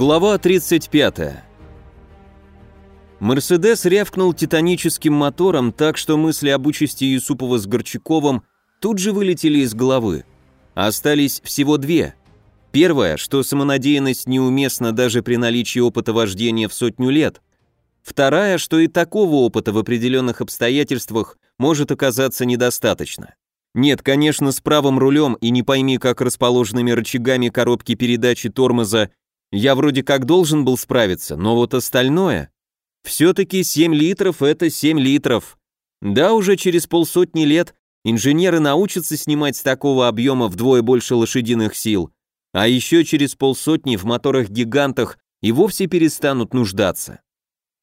Глава 35. Мерседес рявкнул титаническим мотором так, что мысли об участи Юсупова с Горчаковым тут же вылетели из головы. Остались всего две. Первое, что самонадеянность неуместна даже при наличии опыта вождения в сотню лет. Вторая, что и такого опыта в определенных обстоятельствах может оказаться недостаточно. Нет, конечно, с правым рулем и не пойми, как расположенными рычагами коробки передачи тормоза я вроде как должен был справиться, но вот остальное... Все-таки 7 литров — это 7 литров. Да, уже через полсотни лет инженеры научатся снимать с такого объема вдвое больше лошадиных сил, а еще через полсотни в моторах-гигантах и вовсе перестанут нуждаться.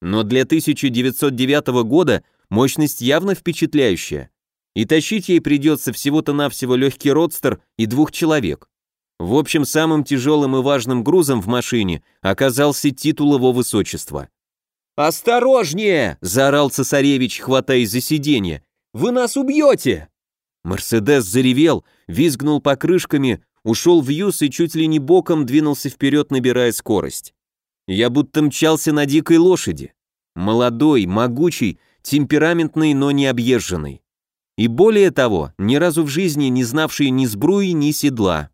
Но для 1909 года мощность явно впечатляющая, и тащить ей придется всего-то навсего легкий родстер и двух человек. В общем, самым тяжелым и важным грузом в машине оказался титул его высочества. «Осторожнее!» – заорал цесаревич, хватаясь за сиденье. «Вы нас убьете!» Мерседес заревел, визгнул покрышками, ушел в юз и чуть ли не боком двинулся вперед, набирая скорость. Я будто мчался на дикой лошади. Молодой, могучий, темпераментный, но не объезженный. И более того, ни разу в жизни не знавший ни сбруи, ни седла.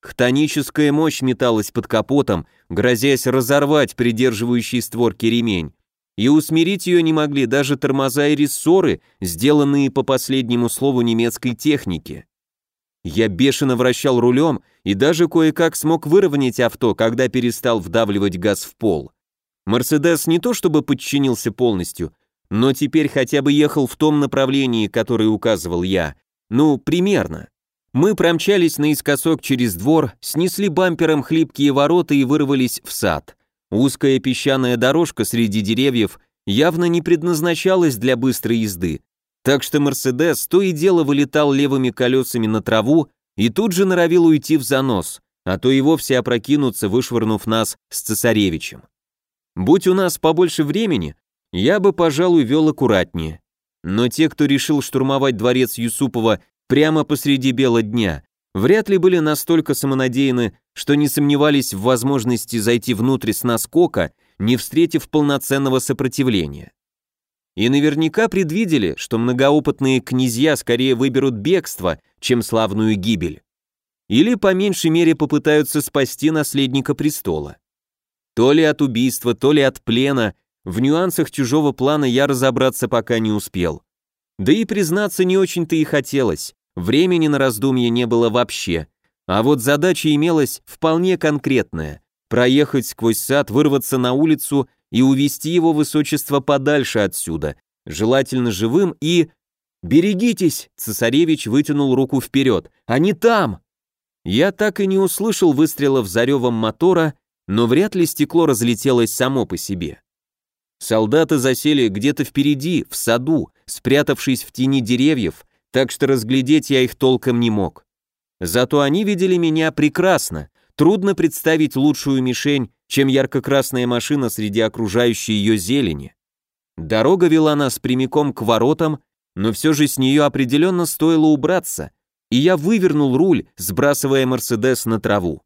Хтоническая мощь металась под капотом, грозясь разорвать придерживающий створки ремень. И усмирить ее не могли даже тормоза и рессоры, сделанные по последнему слову немецкой техники. Я бешено вращал рулем и даже кое-как смог выровнять авто, когда перестал вдавливать газ в пол. Мерседес не то чтобы подчинился полностью, но теперь хотя бы ехал в том направлении, которое указывал я. Ну, примерно. Мы промчались наискосок через двор, снесли бампером хлипкие ворота и вырвались в сад. Узкая песчаная дорожка среди деревьев явно не предназначалась для быстрой езды, так что «Мерседес» то и дело вылетал левыми колесами на траву и тут же норовил уйти в занос, а то и вовсе опрокинуться, вышвырнув нас с цесаревичем. Будь у нас побольше времени, я бы, пожалуй, вел аккуратнее. Но те, кто решил штурмовать дворец Юсупова прямо посреди бела дня, вряд ли были настолько самонадеяны, что не сомневались в возможности зайти внутрь с наскока, не встретив полноценного сопротивления. И наверняка предвидели, что многоопытные князья скорее выберут бегство, чем славную гибель. Или по меньшей мере попытаются спасти наследника престола. То ли от убийства, то ли от плена, в нюансах чужого плана я разобраться пока не успел. Да и признаться не очень-то и хотелось. Времени на раздумье не было вообще. А вот задача имелась вполне конкретная – проехать сквозь сад, вырваться на улицу и увести его высочество подальше отсюда, желательно живым и... «Берегитесь!» – цесаревич вытянул руку вперед. «Они там!» Я так и не услышал выстрелов заревом мотора, но вряд ли стекло разлетелось само по себе. Солдаты засели где-то впереди, в саду, спрятавшись в тени деревьев, так что разглядеть я их толком не мог. Зато они видели меня прекрасно, трудно представить лучшую мишень, чем ярко-красная машина среди окружающей ее зелени. Дорога вела нас прямиком к воротам, но все же с нее определенно стоило убраться, и я вывернул руль, сбрасывая «Мерседес» на траву.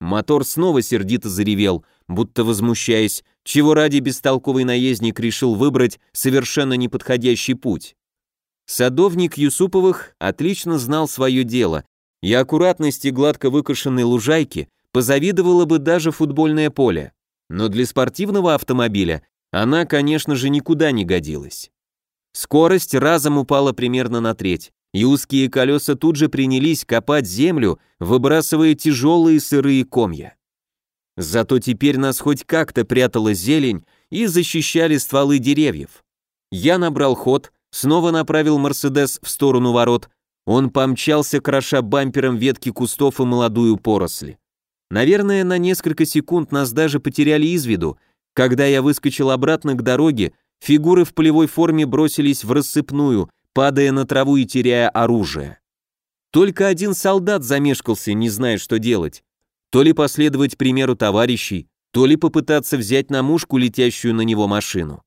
Мотор снова сердито заревел, будто возмущаясь, чего ради бестолковый наездник решил выбрать совершенно неподходящий путь. Садовник Юсуповых отлично знал свое дело, и аккуратности гладко выкошенной лужайки позавидовало бы даже футбольное поле. Но для спортивного автомобиля она, конечно же, никуда не годилась. Скорость разом упала примерно на треть, и узкие колеса тут же принялись копать землю, выбрасывая тяжелые сырые комья. Зато теперь нас хоть как-то прятала зелень и защищали стволы деревьев. Я набрал ход, снова направил «Мерседес» в сторону ворот, он помчался, кроша бампером ветки кустов и молодую поросли. Наверное, на несколько секунд нас даже потеряли из виду. Когда я выскочил обратно к дороге, фигуры в полевой форме бросились в рассыпную, падая на траву и теряя оружие. Только один солдат замешкался, не зная, что делать. То ли последовать примеру товарищей, то ли попытаться взять на мушку летящую на него машину.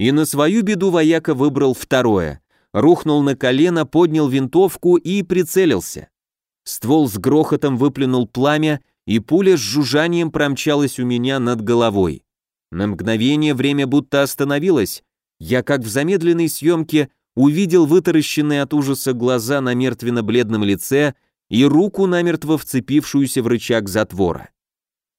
И на свою беду вояка выбрал второе. Рухнул на колено, поднял винтовку и прицелился. Ствол с грохотом выплюнул пламя, и пуля с жужжанием промчалась у меня над головой. На мгновение время будто остановилось, я как в замедленной съемке увидел вытаращенные от ужаса глаза на мертвенно-бледном лице и руку, намертво вцепившуюся в рычаг затвора.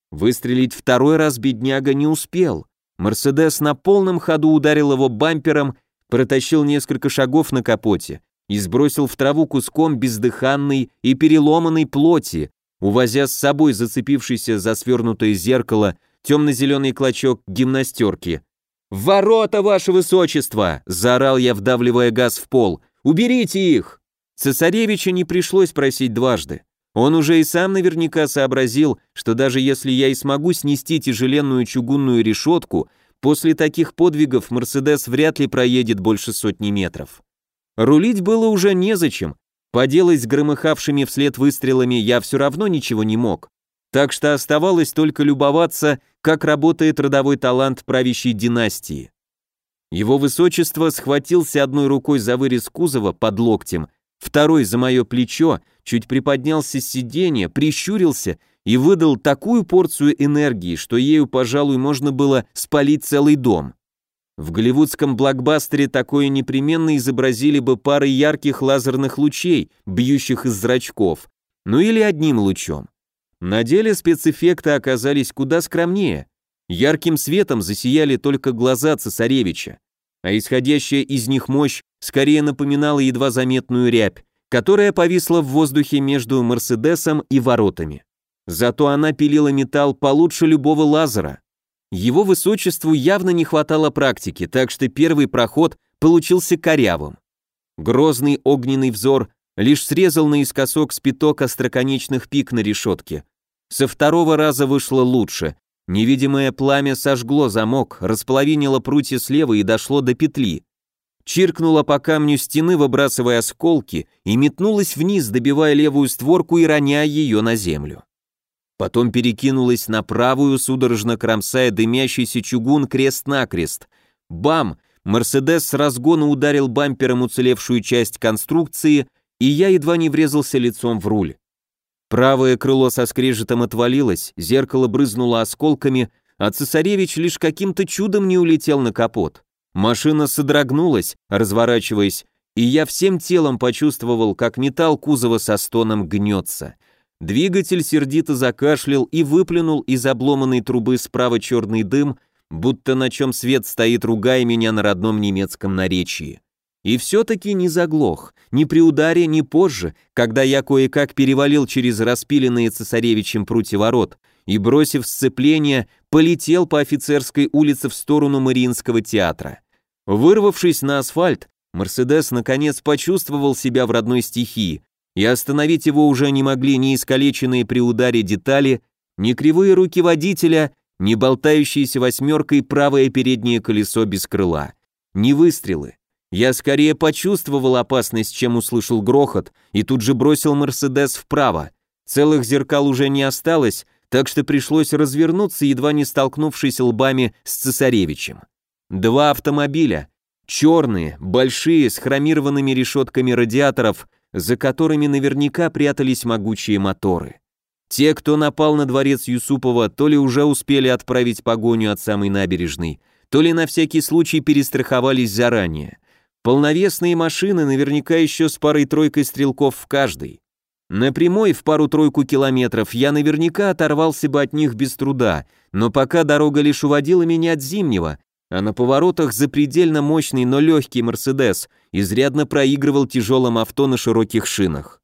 Выстрелить второй раз бедняга не успел. Мерседес на полном ходу ударил его бампером, протащил несколько шагов на капоте и сбросил в траву куском бездыханной и переломанной плоти, увозя с собой зацепившийся за свернутое зеркало темно-зеленый клочок гимнастерки. «Ворота, ваше высочество!» – заорал я, вдавливая газ в пол. «Уберите их!» Цесаревича не пришлось просить дважды. Он уже и сам наверняка сообразил, что даже если я и смогу снести тяжеленную чугунную решетку, после таких подвигов Мерседес вряд ли проедет больше сотни метров. Рулить было уже незачем, поделать с громыхавшими вслед выстрелами я все равно ничего не мог, так что оставалось только любоваться, как работает родовой талант правящей династии. Его высочество схватился одной рукой за вырез кузова под локтем, второй за мое плечо, чуть приподнялся с сиденья, прищурился и выдал такую порцию энергии, что ею, пожалуй, можно было спалить целый дом. В голливудском блокбастере такое непременно изобразили бы парой ярких лазерных лучей, бьющих из зрачков, ну или одним лучом. На деле спецэффекты оказались куда скромнее. Ярким светом засияли только глаза цесаревича, а исходящая из них мощь скорее напоминала едва заметную рябь, которая повисла в воздухе между Мерседесом и воротами. Зато она пилила металл получше любого лазера. Его высочеству явно не хватало практики, так что первый проход получился корявым. Грозный огненный взор лишь срезал наискосок спиток остроконечных пик на решетке, со второго раза вышло лучше. Невидимое пламя сожгло замок, располовинило прутья слева и дошло до петли. Чиркнуло по камню стены, выбрасывая осколки, и метнулось вниз, добивая левую створку и роняя ее на землю. Потом перекинулась на правую, судорожно кромсая дымящийся чугун крест-накрест. Бам! Мерседес с разгона ударил бампером уцелевшую часть конструкции, и я едва не врезался лицом в руль. Правое крыло со скрежетом отвалилось, зеркало брызнуло осколками, а цесаревич лишь каким-то чудом не улетел на капот. Машина содрогнулась, разворачиваясь, и я всем телом почувствовал, как металл кузова со стоном гнется. Двигатель сердито закашлял и выплюнул из обломанной трубы справа черный дым, будто на чем свет стоит, ругая меня на родном немецком наречии. И все-таки не заглох, ни при ударе, ни позже, когда я кое-как перевалил через распиленные цесаревичем прутья ворот и, бросив сцепление, полетел по офицерской улице в сторону Мариинского театра. Вырвавшись на асфальт, Мерседес наконец почувствовал себя в родной стихии, и остановить его уже не могли ни искалеченные при ударе детали, ни кривые руки водителя, ни болтающиеся восьмеркой правое переднее колесо без крыла, ни выстрелы. Я скорее почувствовал опасность, чем услышал грохот, и тут же бросил Мерседес вправо. Целых зеркал уже не осталось, так что пришлось развернуться, едва не столкнувшись лбами с цесаревичем. Два автомобиля, черные, большие, с хромированными решетками радиаторов, за которыми наверняка прятались могучие моторы. Те, кто напал на дворец Юсупова, то ли уже успели отправить погоню от самой набережной, то ли на всякий случай перестраховались заранее. Полновесные машины наверняка еще с парой-тройкой стрелков в каждой. На прямой в пару-тройку километров я наверняка оторвался бы от них без труда, но пока дорога лишь уводила меня от зимнего, а на поворотах запредельно мощный, но легкий «Мерседес» изрядно проигрывал тяжелым авто на широких шинах.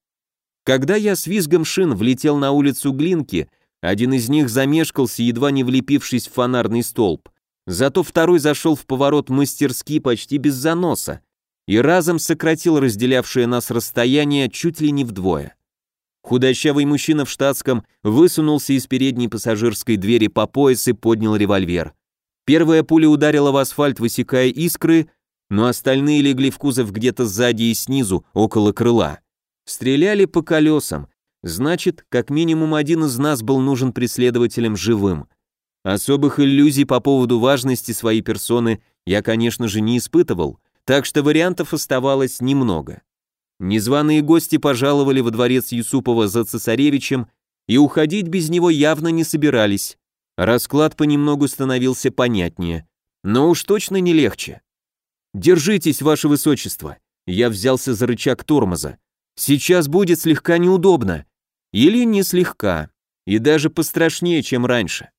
Когда я с визгом шин влетел на улицу Глинки, один из них замешкался, едва не влепившись в фонарный столб. Зато второй зашел в поворот мастерски почти без заноса, и разом сократил разделявшее нас расстояние чуть ли не вдвое. Худощавый мужчина в штатском высунулся из передней пассажирской двери по пояс и поднял револьвер. Первая пуля ударила в асфальт, высекая искры, но остальные легли в кузов где-то сзади и снизу, около крыла. Стреляли по колесам, значит, как минимум один из нас был нужен преследователям живым. Особых иллюзий по поводу важности своей персоны я, конечно же, не испытывал, так что вариантов оставалось немного. Незваные гости пожаловали во дворец Юсупова за цесаревичем, и уходить без него явно не собирались. Расклад понемногу становился понятнее, но уж точно не легче. «Держитесь, ваше высочество!» Я взялся за рычаг тормоза. «Сейчас будет слегка неудобно. Или не слегка. И даже пострашнее, чем раньше.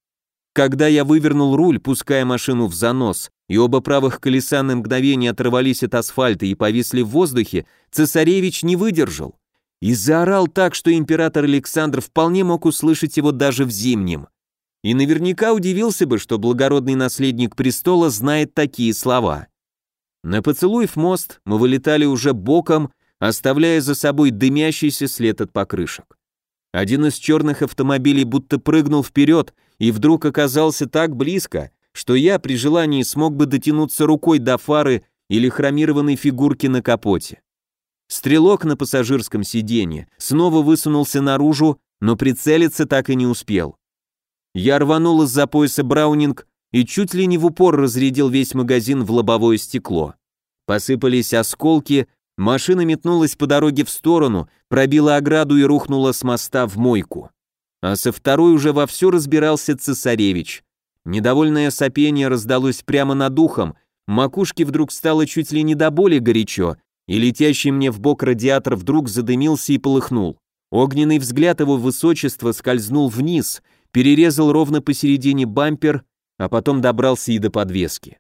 Когда я вывернул руль, пуская машину в занос, и оба правых колеса на мгновение оторвались от асфальта и повисли в воздухе, цесаревич не выдержал. И заорал так, что император Александр вполне мог услышать его даже в зимнем. И наверняка удивился бы, что благородный наследник престола знает такие слова. На поцелуй в мост мы вылетали уже боком, оставляя за собой дымящийся след от покрышек. Один из черных автомобилей будто прыгнул вперед и вдруг оказался так близко, что я при желании смог бы дотянуться рукой до фары или хромированной фигурки на капоте. Стрелок на пассажирском сиденье снова высунулся наружу, но прицелиться так и не успел. Я рванул из-за пояса Браунинг и чуть ли не в упор разрядил весь магазин в лобовое стекло. Посыпались осколки, машина метнулась по дороге в сторону, пробила ограду и рухнула с моста в мойку. А со второй уже вовсю разбирался цесаревич. Недовольное сопение раздалось прямо над ухом, макушке вдруг стало чуть ли не до боли горячо, и летящий мне в бок радиатор вдруг задымился и полыхнул. Огненный взгляд его высочества скользнул вниз, перерезал ровно посередине бампер а потом добрался и до подвески.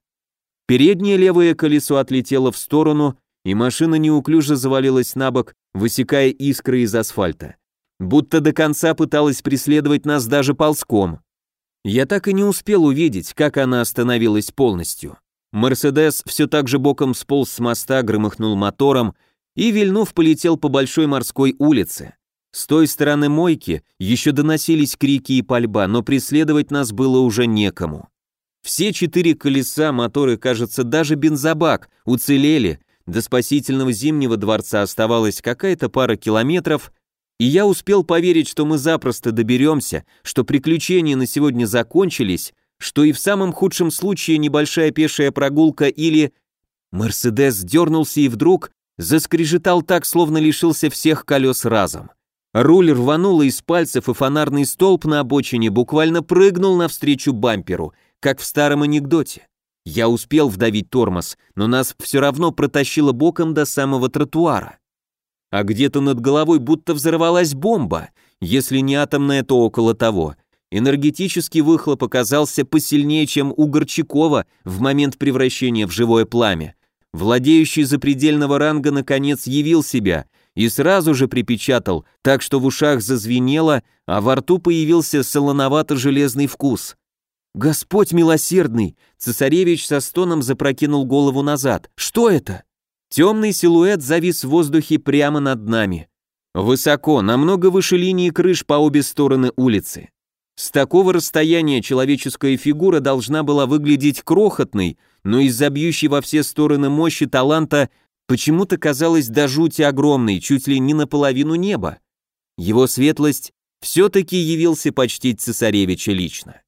Переднее левое колесо отлетело в сторону, и машина неуклюже завалилась на бок, высекая искры из асфальта. Будто до конца пыталась преследовать нас даже ползком. Я так и не успел увидеть, как она остановилась полностью. Мерседес все так же боком сполз с моста, громыхнул мотором и, вильнув, полетел по большой морской улице. С той стороны мойки еще доносились крики и пальба, но преследовать нас было уже некому. Все четыре колеса, моторы, кажется, даже бензобак уцелели, до спасительного зимнего дворца оставалась какая-то пара километров, и я успел поверить, что мы запросто доберемся, что приключения на сегодня закончились, что и в самом худшем случае небольшая пешая прогулка или... Мерседес дернулся и вдруг заскрежетал так, словно лишился всех колес разом. Руль рвануло из пальцев, и фонарный столб на обочине буквально прыгнул навстречу бамперу, как в старом анекдоте. Я успел вдавить тормоз, но нас все равно протащило боком до самого тротуара. А где-то над головой будто взорвалась бомба, если не атомная, то около того. Энергетический выхлоп оказался посильнее, чем у Горчакова в момент превращения в живое пламя. Владеющий запредельного ранга наконец явил себя — и сразу же припечатал, так что в ушах зазвенело, а во рту появился солоновато-железный вкус. «Господь милосердный!» Цесаревич со стоном запрокинул голову назад. «Что это?» Темный силуэт завис в воздухе прямо над нами. Высоко, намного выше линии крыш по обе стороны улицы. С такого расстояния человеческая фигура должна была выглядеть крохотной, но из-за бьющей во все стороны мощи таланта почему-то казалось до жути огромной, чуть ли не наполовину неба. Его светлость все-таки явился почтить цесаревича лично.